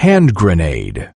Hand grenade.